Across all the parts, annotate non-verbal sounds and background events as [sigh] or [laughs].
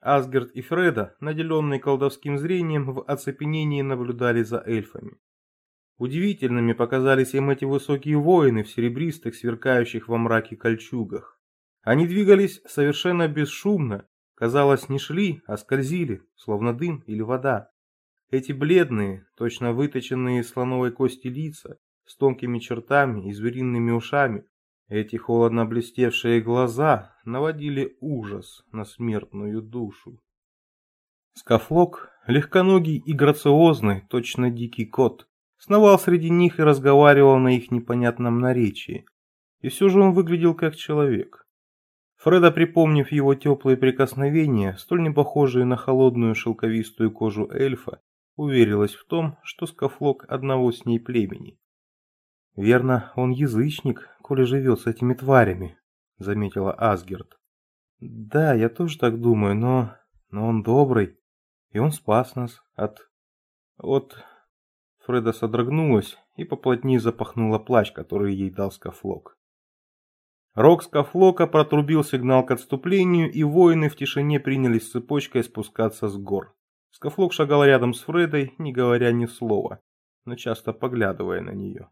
Асгард и Фреда, наделенные колдовским зрением, в оцепенении наблюдали за эльфами. Удивительными показались им эти высокие воины в серебристых, сверкающих во мраке кольчугах. Они двигались совершенно бесшумно, казалось, не шли, а скользили, словно дым или вода. Эти бледные, точно выточенные из слоновой кости лица, с тонкими чертами и звериными ушами, эти холодно блестевшие глаза наводили ужас на смертную душу. Скафлок, легконогий и грациозный, точно дикий кот, сновал среди них и разговаривал на их непонятном наречии. И все же он выглядел как человек. Фреда, припомнив его теплые прикосновения, столь не похожие на холодную шелковистую кожу эльфа, уверилась в том, что Скафлок одного с ней племени. Верно, он язычник, коли живет с этими тварями, заметила Асгерт. Да, я тоже так думаю, но... но он добрый, и он спас нас от... от... Фреда содрогнулась и поплотнее запахнула плащ, который ей дал Скафлок. Рог Скафлока протрубил сигнал к отступлению, и воины в тишине принялись цепочкой спускаться с гор. Скафлок шагал рядом с Фредой, не говоря ни слова, но часто поглядывая на нее.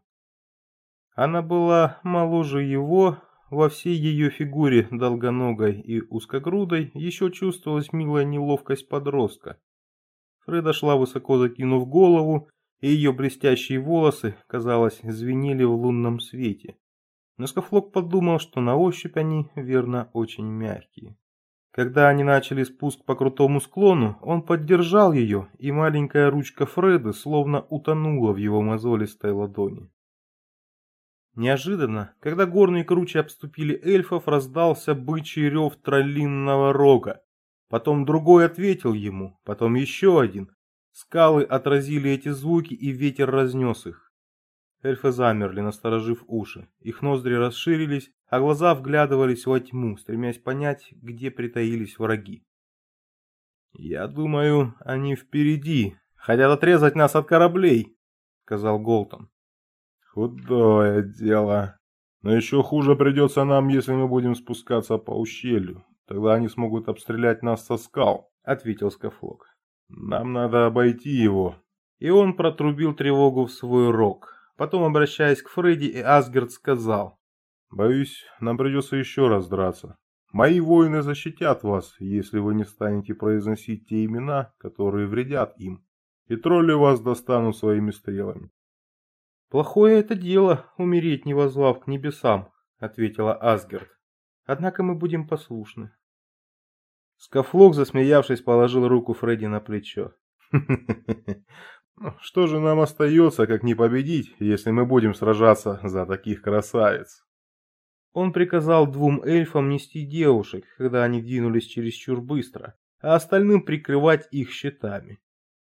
Она была моложе его, во всей ее фигуре долгоногой и узкогрудой еще чувствовалась милая неловкость подростка. Фреда шла высоко закинув голову, и ее блестящие волосы, казалось, звенели в лунном свете. Но Скафлок подумал, что на ощупь они, верно, очень мягкие. Когда они начали спуск по крутому склону, он поддержал ее, и маленькая ручка Фреды словно утонула в его мозолистой ладони. Неожиданно, когда горные кручи обступили эльфов, раздался бычий рев троллинного рога. Потом другой ответил ему, потом еще один. Скалы отразили эти звуки, и ветер разнес их. Эльфы замерли, насторожив уши. Их ноздри расширились, а глаза вглядывались во тьму, стремясь понять, где притаились враги. «Я думаю, они впереди, хотят отрезать нас от кораблей», — сказал Голтон. Худое дело. Но еще хуже придется нам, если мы будем спускаться по ущелью. Тогда они смогут обстрелять нас со скал, ответил Скафлок. Нам надо обойти его. И он протрубил тревогу в свой рог. Потом, обращаясь к Фредди и Асгард, сказал. Боюсь, нам придется еще раз драться. Мои воины защитят вас, если вы не станете произносить те имена, которые вредят им. И тролли вас достанут своими стрелами. «Плохое это дело, умереть, не возвав к небесам», — ответила Асгард. «Однако мы будем послушны». Скафлок, засмеявшись, положил руку Фредди на плечо. [laughs] Ну, что же нам остается, как не победить, если мы будем сражаться за таких красавиц?» Он приказал двум эльфам нести девушек, когда они двинулись чересчур быстро, а остальным прикрывать их щитами.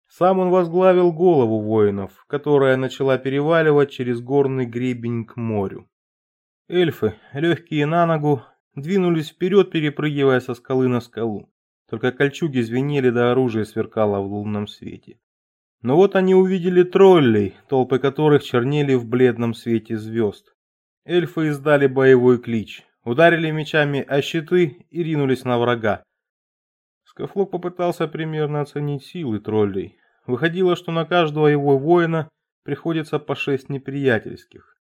Сам он возглавил голову воинов, которая начала переваливать через горный гребень к морю. Эльфы, легкие на ногу, двинулись вперед, перепрыгивая со скалы на скалу. Только кольчуги звенели, да оружие сверкало в лунном свете. Но вот они увидели троллей, толпы которых чернели в бледном свете звезд. Эльфы издали боевой клич, ударили мечами о щиты и ринулись на врага. Скафлок попытался примерно оценить силы троллей, Выходило, что на каждого его воина приходится по шесть неприятельских.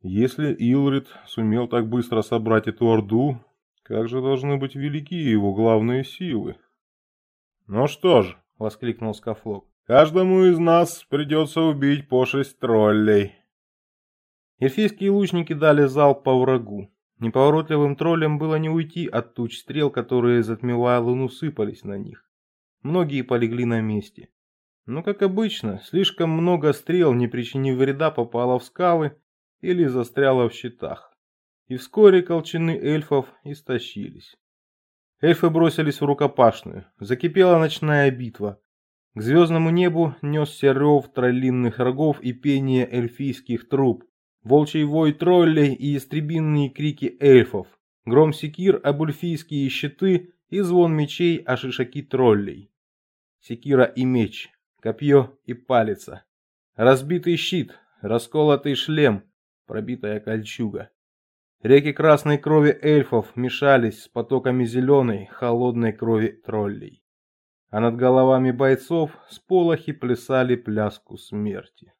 Если Илрид сумел так быстро собрать эту орду, как же должны быть велики его главные силы? Ну что ж, воскликнул Скафлок, каждому из нас придется убить по шесть троллей. Эльфийские лучники дали залп по врагу. Неповоротливым троллям было не уйти от туч стрел, которые, затмевая луну, сыпались на них. Многие полегли на месте. Но, как обычно, слишком много стрел, не причинив вреда, попало в скалы или застряло в щитах. И вскоре колчаны эльфов истощились. Эльфы бросились в рукопашную. Закипела ночная битва. К звездному небу несся рев троллинных рогов и пение эльфийских труб, волчий вой троллей и истребинные крики эльфов, гром секир об эльфийские щиты и звон мечей о шишаки троллей. Секира и меч копье и палица. Разбитый щит, расколотый шлем, пробитая кольчуга. Реки красной крови эльфов мешались с потоками зеленой, холодной крови троллей. А над головами бойцов сполохи плясали пляску смерти.